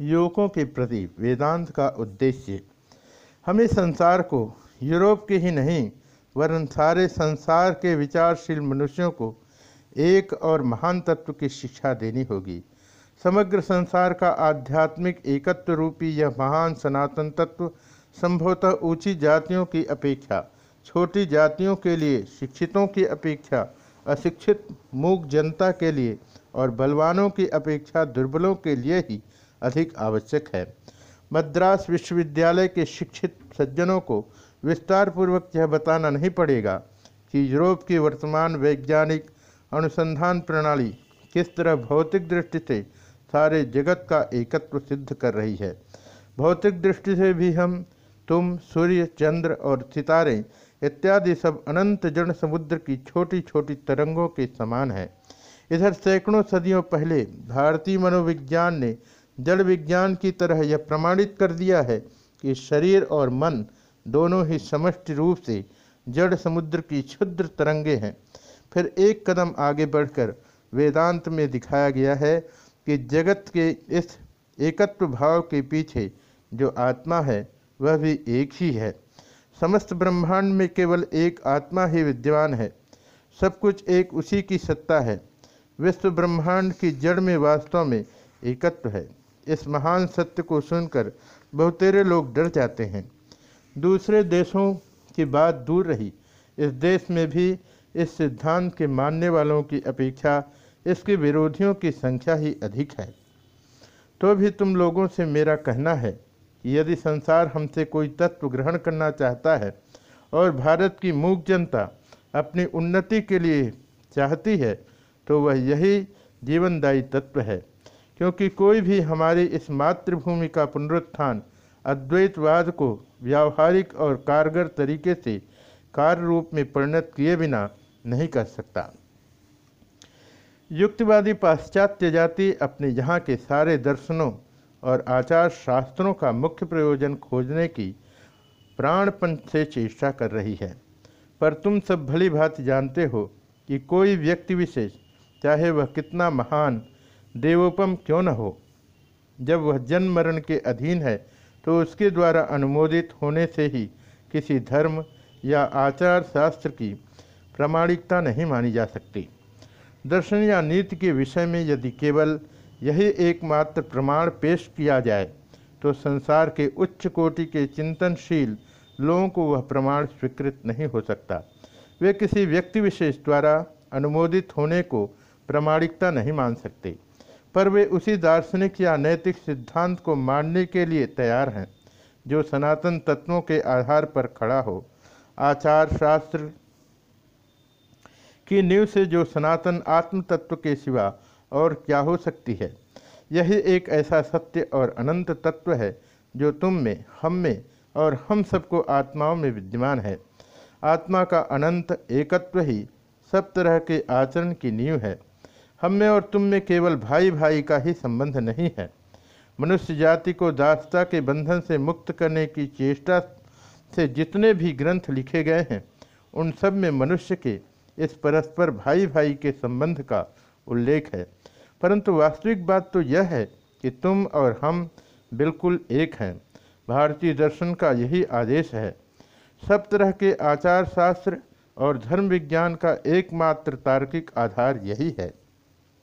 युवकों के प्रति वेदांत का उद्देश्य। हमें संसार को यूरोप के ही नहीं, वरन सारे संसार के विचारशील मनुष्यों को एक और महान तत्व की शिक्षा देनी होगी। समग्र संसार का आध्यात्मिक एकत्व रूपी यह महान सनातन तत्व संभवतः ऊँची जातियों की अपेक्षा, छोटी जातियों के लिए, शिक्षितों की अपेक्षा, अशिक्षित मूक जनता के लिए और बलवानों की अपेक्षा दुर्बलों के लिए ही अधिक आवश्यक है। मद्रास विश्वविद्यालय के शिक्षित सज्जनों को विस्तार पूर्वक यह बताना नहीं पड़ेगा कि यूरोप की वर्तमान वैज्ञानिक अनुसंधान प्रणाली किस तरह भौतिक दृष्टि से सारे जगत का एकत्व सिद्ध कर रही है। भौतिक दृष्टि से भी हम, तुम, सूर्य, चंद्र और सितारे इत्यादि सब अनंत जन समुद्र की छोटी छोटी तरंगों के समान है। इधर सैकड़ों सदियों पहले भारतीय मनोविज्ञान ने जड़ विज्ञान की तरह यह प्रमाणित कर दिया है कि शरीर और मन दोनों ही समष्टि रूप से जड़ समुद्र की क्षुद्र तरंगे हैं। फिर एक कदम आगे बढ़कर वेदांत में दिखाया गया है कि जगत के इस एकत्व भाव के पीछे जो आत्मा है, वह भी एक ही है। समस्त ब्रह्मांड में केवल एक आत्मा ही विद्यमान है। सब कुछ एक उसी की सत्ता है। विश्व ब्रह्मांड की जड़ में वास्तव में एकत्व है। इस महान सत्य को सुनकर बहुतेरे लोग डर जाते हैं। दूसरे देशों की बात दूर रही। इस देश में भी इस सिद्धांत के मानने वालों की अपेक्षा इसके विरोधियों की संख्या ही अधिक है। तो भी तुम लोगों से मेरा कहना है कि यदि संसार हमसे कोई तत्व ग्रहण करना चाहता है और भारत की मूक जनता अपनी उन्नति के लिए चाहती है तो वह यही जीवनदायी तत्व है। क्योंकि कोई भी हमारी इस मातृभूमि का पुनरुत्थान अद्वैतवाद को व्यावहारिक और कारगर तरीके से कार्य रूप में परिणत किए बिना नहीं कर सकता। युक्तिवादी पाश्चात्य जाति अपने यहाँ के सारे दर्शनों और आचार शास्त्रों का मुख्य प्रयोजन खोजने की प्राणपन से चेष्टा कर रही है। पर तुम सब भली भांति जानते हो कि कोई व्यक्ति विशेष, चाहे वह कितना महान देवोपम क्यों न हो? जब वह जन्म मरण के अधीन है तो उसके द्वारा अनुमोदित होने से ही किसी धर्म या आचार शास्त्र की प्रामाणिकता नहीं मानी जा सकती। दर्शन या नीति के विषय में यदि केवल यही एकमात्र प्रमाण पेश किया जाए तो संसार के उच्च कोटि के चिंतनशील लोगों को वह प्रमाण स्वीकृत नहीं हो सकता। वे किसी व्यक्ति विशेष द्वारा अनुमोदित होने को प्रामाणिकता नहीं मान सकते। पर वे उसी दार्शनिक या नैतिक सिद्धांत को मानने के लिए तैयार हैं, जो सनातन तत्वों के आधार पर खड़ा हो। आचार शास्त्र की नींव से जो सनातन आत्म तत्व के सिवा और क्या हो सकती है, यही एक ऐसा सत्य और अनंत तत्व है, जो तुम में, हम में और हम सबको आत्माओं में विद्यमान है। आत्मा का अनंत एकत्व ही सब तरह के आचरण की नींव है। हम में और तुम में केवल भाई भाई का ही संबंध नहीं है। मनुष्य जाति को दासता के बंधन से मुक्त करने की चेष्टा से जितने भी ग्रंथ लिखे गए हैं, उन सब में मनुष्य के इस परस्पर भाई भाई के संबंध का उल्लेख है। परंतु वास्तविक बात तो यह है कि तुम और हम बिल्कुल एक हैं। भारतीय दर्शन का यही आदेश है। सब तरह के आचार शास्त्र और धर्म विज्ञान का एकमात्र तार्किक आधार यही है।